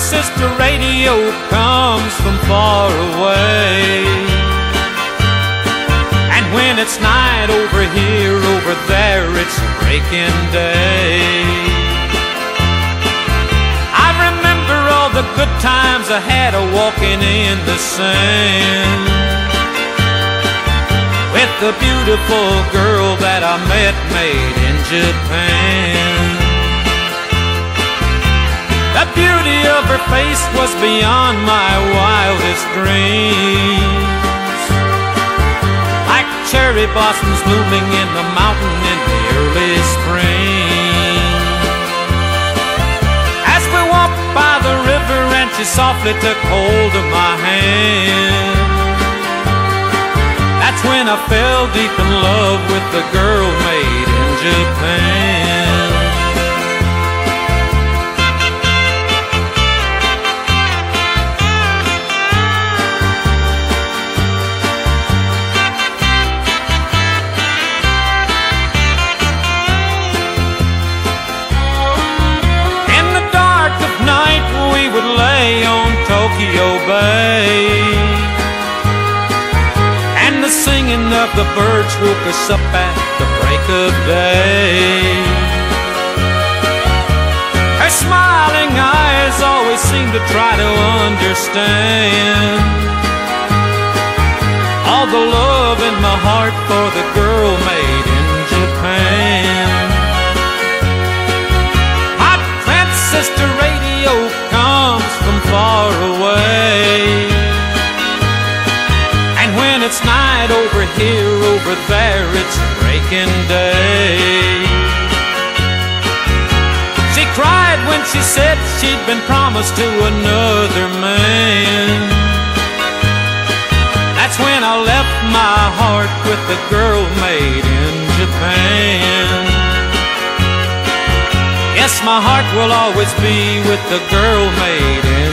transistor radio comes from far away. And when it's night over here, over there, it's breaking day. I remember all the good times I had a walking in the sand with the beautiful girl that I met made in Japan. The beauty of her face was beyond my wildest dreams. Like cherry blossoms blooming in the mountain in the early spring. As we walked by the river and she softly took hold of my hand. That's when I fell deep in love with the girl made in Japan. Singing of the birds woke us up at the break of day. Her smiling eyes always seemed to try to understand all the love in my heart for the girl made it's over here, over there, it's breaking day. She cried when she said she'd been promised to another man. That's when I left my heart with the girl made in Japan. Yes, my heart will always be with the girl made